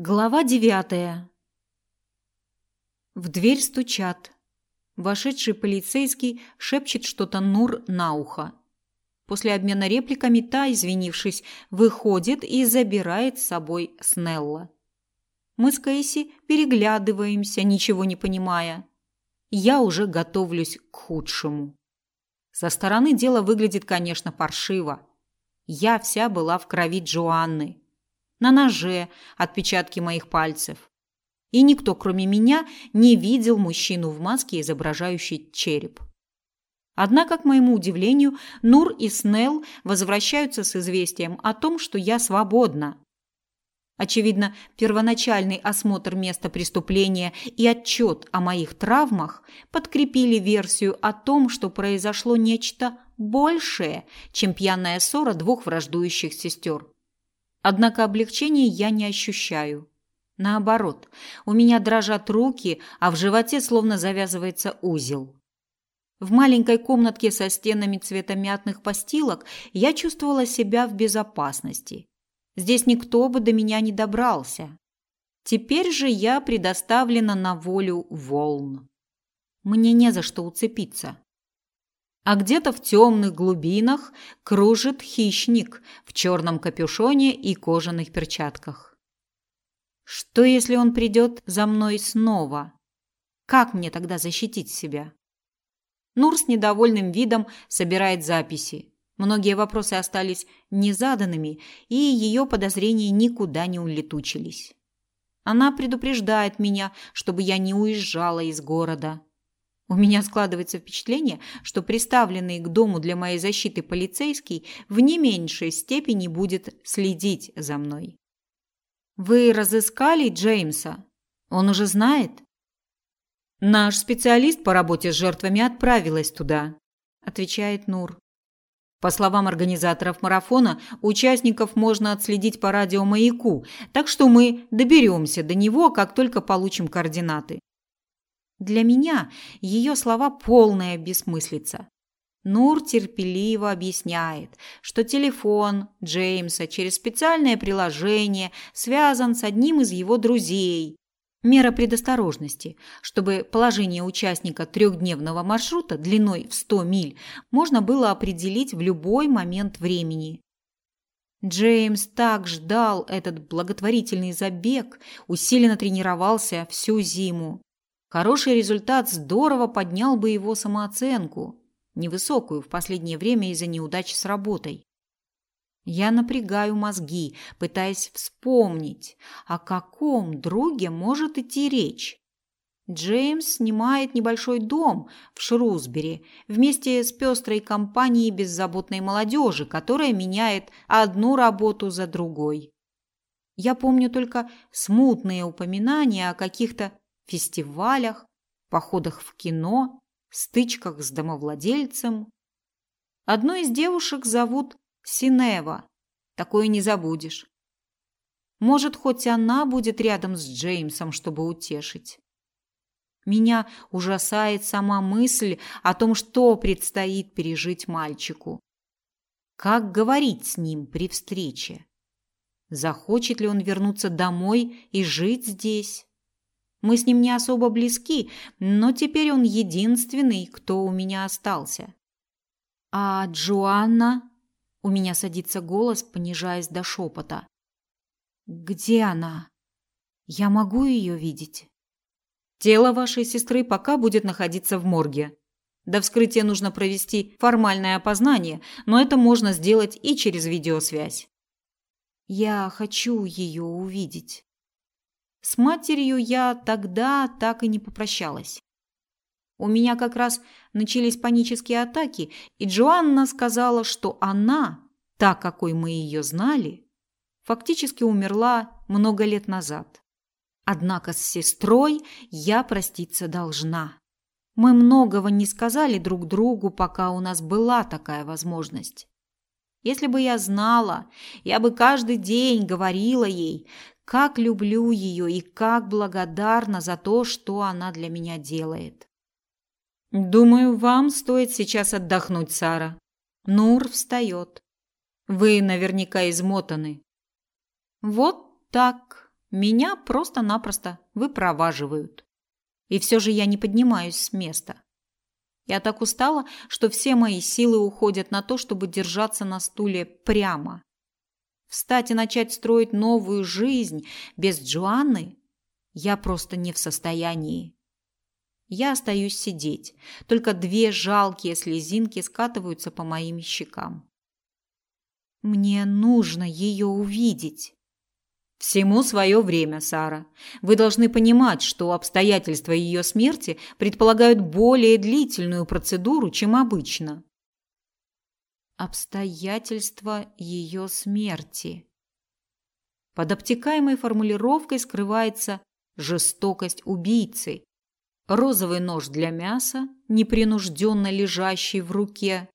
Глава девятая. В дверь стучат. Вошедший полицейский шепчет что-то Нур на ухо. После обмена репликами та, извинившись, выходит и забирает с собой Снелла. Мы с Кейси переглядываемся, ничего не понимая. Я уже готовлюсь к худшему. Со стороны дело выглядит, конечно, паршиво. Я вся была в крови Джоанны на ноже отпечатки моих пальцев. И никто, кроме меня, не видел мужчину в маске, изображающей череп. Однако, к моему удивлению, Нур и Снелл возвращаются с известием о том, что я свободна. Очевидно, первоначальный осмотр места преступления и отчет о моих травмах подкрепили версию о том, что произошло нечто большее, чем пьяная ссора двух враждующих сестер. Однако облегчения я не ощущаю. Наоборот, у меня дрожат руки, а в животе словно завязывается узел. В маленькой комнатке со стенами цвета мятных постилок я чувствовала себя в безопасности. Здесь никто бы до меня не добрался. Теперь же я предоставлена на волю волн. Мне не за что уцепиться а где-то в темных глубинах кружит хищник в черном капюшоне и кожаных перчатках. Что, если он придет за мной снова? Как мне тогда защитить себя? Нур с недовольным видом собирает записи. Многие вопросы остались незаданными, и ее подозрения никуда не улетучились. Она предупреждает меня, чтобы я не уезжала из города. У меня складывается впечатление, что приставленный к дому для моей защиты полицейский в не меньшей степени будет следить за мной. Вы разыскали Джеймса? Он уже знает? Наш специалист по работе с жертвами отправилась туда, отвечает Нур. По словам организаторов марафона, участников можно отследить по радиомаяку, так что мы доберемся до него, как только получим координаты. Для меня ее слова полная бессмыслица. Нур терпеливо объясняет, что телефон Джеймса через специальное приложение связан с одним из его друзей. Мера предосторожности, чтобы положение участника трехдневного маршрута длиной в 100 миль можно было определить в любой момент времени. Джеймс так ждал этот благотворительный забег, усиленно тренировался всю зиму. Хороший результат здорово поднял бы его самооценку, невысокую в последнее время из-за неудач с работой. Я напрягаю мозги, пытаясь вспомнить, о каком друге может идти речь. Джеймс снимает небольшой дом в Шрусбери вместе с пестрой компанией беззаботной молодежи, которая меняет одну работу за другой. Я помню только смутные упоминания о каких-то фестивалях, походах в кино, стычках с домовладельцем. Одну из девушек зовут Синева. Такое не забудешь. Может, хоть она будет рядом с Джеймсом, чтобы утешить. Меня ужасает сама мысль о том, что предстоит пережить мальчику. Как говорить с ним при встрече? Захочет ли он вернуться домой и жить здесь? Мы с ним не особо близки, но теперь он единственный, кто у меня остался. А Джоанна? У меня садится голос, понижаясь до шепота. Где она? Я могу ее видеть? Тело вашей сестры пока будет находиться в морге. До вскрытия нужно провести формальное опознание, но это можно сделать и через видеосвязь. Я хочу ее увидеть. С матерью я тогда так и не попрощалась. У меня как раз начались панические атаки, и Джоанна сказала, что она, та, какой мы ее знали, фактически умерла много лет назад. Однако с сестрой я проститься должна. Мы многого не сказали друг другу, пока у нас была такая возможность. Если бы я знала, я бы каждый день говорила ей, как люблю ее и как благодарна за то, что она для меня делает. Думаю, вам стоит сейчас отдохнуть, Сара. Нур встает. Вы наверняка измотаны. Вот так, Меня просто-напросто выпроваживают. И все же я не поднимаюсь с места. Я так устала, что все мои силы уходят на то, чтобы держаться на стуле прямо. Встать и начать строить новую жизнь без Джоанны я просто не в состоянии. Я остаюсь сидеть. Только две жалкие слезинки скатываются по моим щекам. Мне нужно ее увидеть. Всему свое время, Сара. Вы должны понимать, что обстоятельства ее смерти предполагают более длительную процедуру, чем обычно. Обстоятельства ее смерти. Под обтекаемой формулировкой скрывается жестокость убийцы. Розовый нож для мяса, непринужденно лежащий в руке,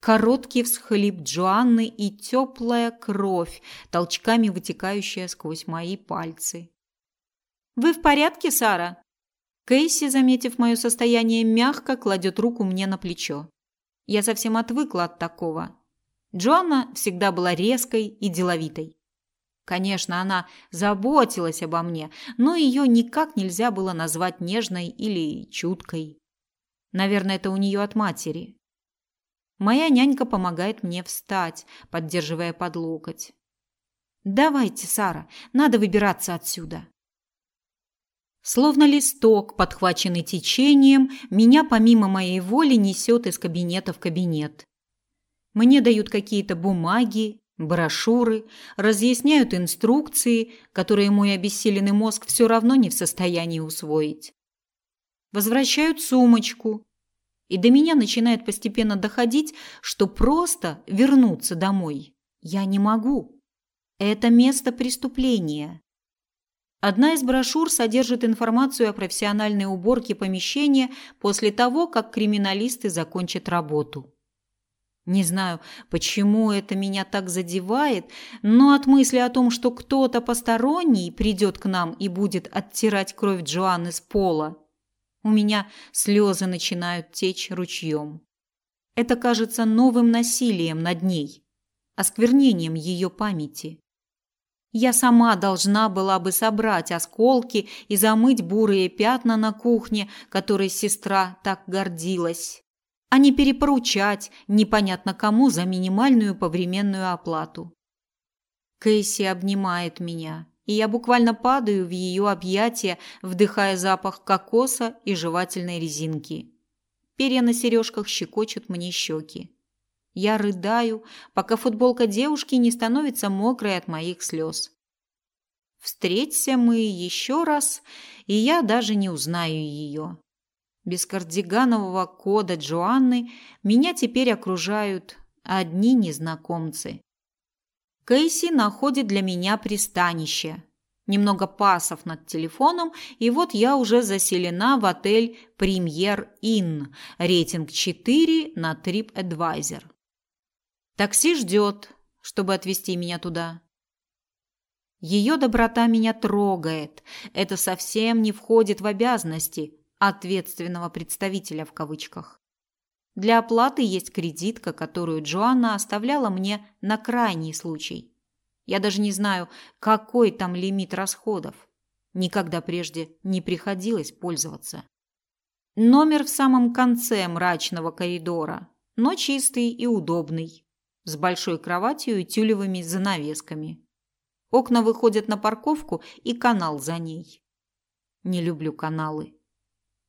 Короткий всхлип Джоанны и теплая кровь, толчками вытекающая сквозь мои пальцы. «Вы в порядке, Сара?» Кейси, заметив мое состояние, мягко кладет руку мне на плечо. Я совсем отвыкла от такого. Джоанна всегда была резкой и деловитой. Конечно, она заботилась обо мне, но ее никак нельзя было назвать нежной или чуткой. Наверное, это у нее от матери. Моя нянька помогает мне встать, поддерживая под локоть. Давайте, Сара, надо выбираться отсюда. Словно листок, подхваченный течением, меня помимо моей воли несет из кабинета в кабинет. Мне дают какие-то бумаги, брошюры, разъясняют инструкции, которые мой обессиленный мозг все равно не в состоянии усвоить. Возвращают сумочку, и до меня начинает постепенно доходить, что просто вернуться домой я не могу. Это место преступления. Одна из брошюр содержит информацию о профессиональной уборке помещения после того, как криминалисты закончат работу. Не знаю, почему это меня так задевает, но от мысли о том, что кто-то посторонний придет к нам и будет оттирать кровь Джоанны с пола, у меня слезы начинают течь ручьем. Это кажется новым насилием над ней, осквернением ее памяти. Я сама должна была бы собрать осколки и замыть бурые пятна на кухне, которой сестра так гордилась, а не перепоручать непонятно кому за минимальную повременную оплату. Кейси обнимает меня и я буквально падаю в ее объятия, вдыхая запах кокоса и жевательной резинки. Перья на сережках щекочут мне щеки. Я рыдаю, пока футболка девушки не становится мокрой от моих слез. Встреться мы еще раз, и я даже не узнаю ее. Без кардиганового кода Джоанны меня теперь окружают одни незнакомцы. Кейси находит для меня пристанище. Немного пасов над телефоном, и вот я уже заселена в отель Премьер Inn, рейтинг 4 на TripAdvisor. Такси ждет, чтобы отвезти меня туда. Ее доброта меня трогает. Это совсем не входит в обязанности ответственного представителя в кавычках. Для оплаты есть кредитка, которую Джоанна оставляла мне на крайний случай. Я даже не знаю, какой там лимит расходов. Никогда прежде не приходилось пользоваться. Номер в самом конце мрачного коридора, но чистый и удобный, с большой кроватью и тюлевыми занавесками. Окна выходят на парковку и канал за ней. Не люблю каналы.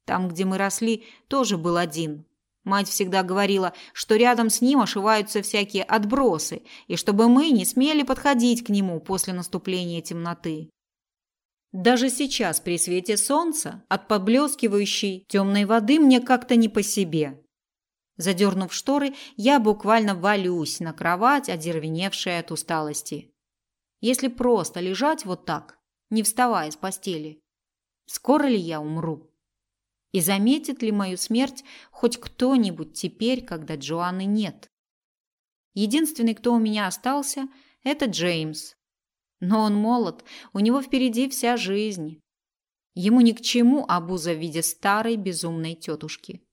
Там, где мы росли, тоже был один, Мать всегда говорила, что рядом с ним ошиваются всякие отбросы, и чтобы мы не смели подходить к нему после наступления темноты. Даже сейчас при свете солнца от поблескивающей темной воды мне как-то не по себе. Задернув шторы, я буквально валюсь на кровать, одервеневшая от усталости. Если просто лежать вот так, не вставая с постели, скоро ли я умру? И заметит ли мою смерть хоть кто-нибудь теперь, когда Джоанны нет? Единственный, кто у меня остался, это Джеймс. Но он молод, у него впереди вся жизнь. Ему ни к чему обуза в виде старой безумной тетушки.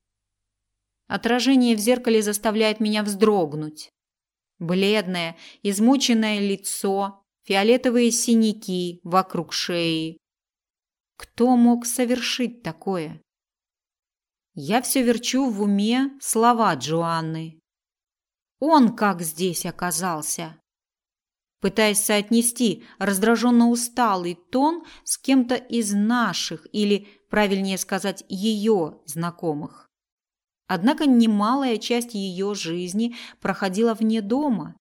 Отражение в зеркале заставляет меня вздрогнуть. Бледное, измученное лицо, фиолетовые синяки вокруг шеи. Кто мог совершить такое? Я все верчу в уме слова Джоанны. Он как здесь оказался? Пытаясь соотнести раздраженно усталый тон с кем-то из наших или, правильнее сказать, ее знакомых. Однако немалая часть ее жизни проходила вне дома,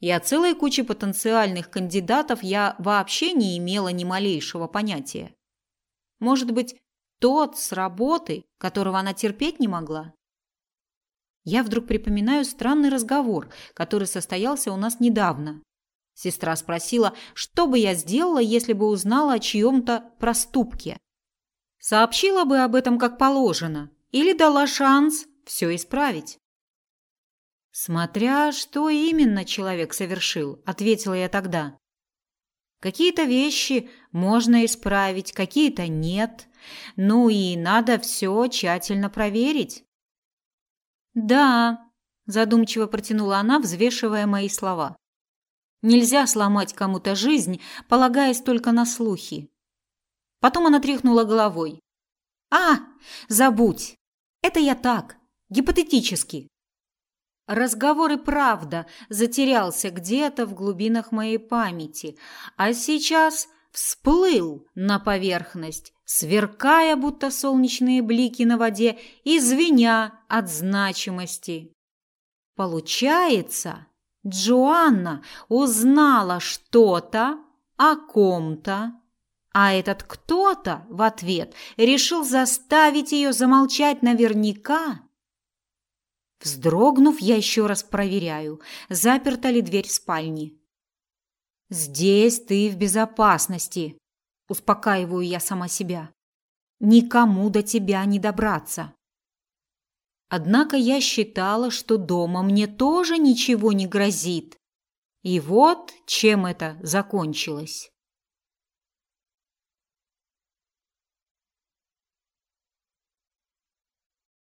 и о целой куче потенциальных кандидатов я вообще не имела ни малейшего понятия. Может быть, тот с работы, которого она терпеть не могла? Я вдруг припоминаю странный разговор, который состоялся у нас недавно. Сестра спросила, что бы я сделала, если бы узнала о чьем-то проступке. Сообщила бы об этом как положено или дала шанс все исправить. Смотря что именно человек совершил, ответила я тогда. Какие-то вещи можно исправить, какие-то нет. Ну и надо все тщательно проверить. Да, задумчиво протянула она, взвешивая мои слова. Нельзя сломать кому-то жизнь, полагаясь только на слухи. Потом она тряхнула головой. А, забудь. Это я так, гипотетически. Разговор и правда затерялся где-то в глубинах моей памяти, а сейчас всплыл на поверхность, сверкая, будто солнечные блики на воде, и звеня от значимости. Получается, Джоанна узнала что-то о ком-то, а этот кто-то в ответ решил заставить ее замолчать наверняка Вздрогнув, я еще раз проверяю, заперта ли дверь спальни. Здесь ты в безопасности, успокаиваю я сама себя. Никому до тебя не добраться. Однако я считала, что дома мне тоже ничего не грозит. И вот чем это закончилось.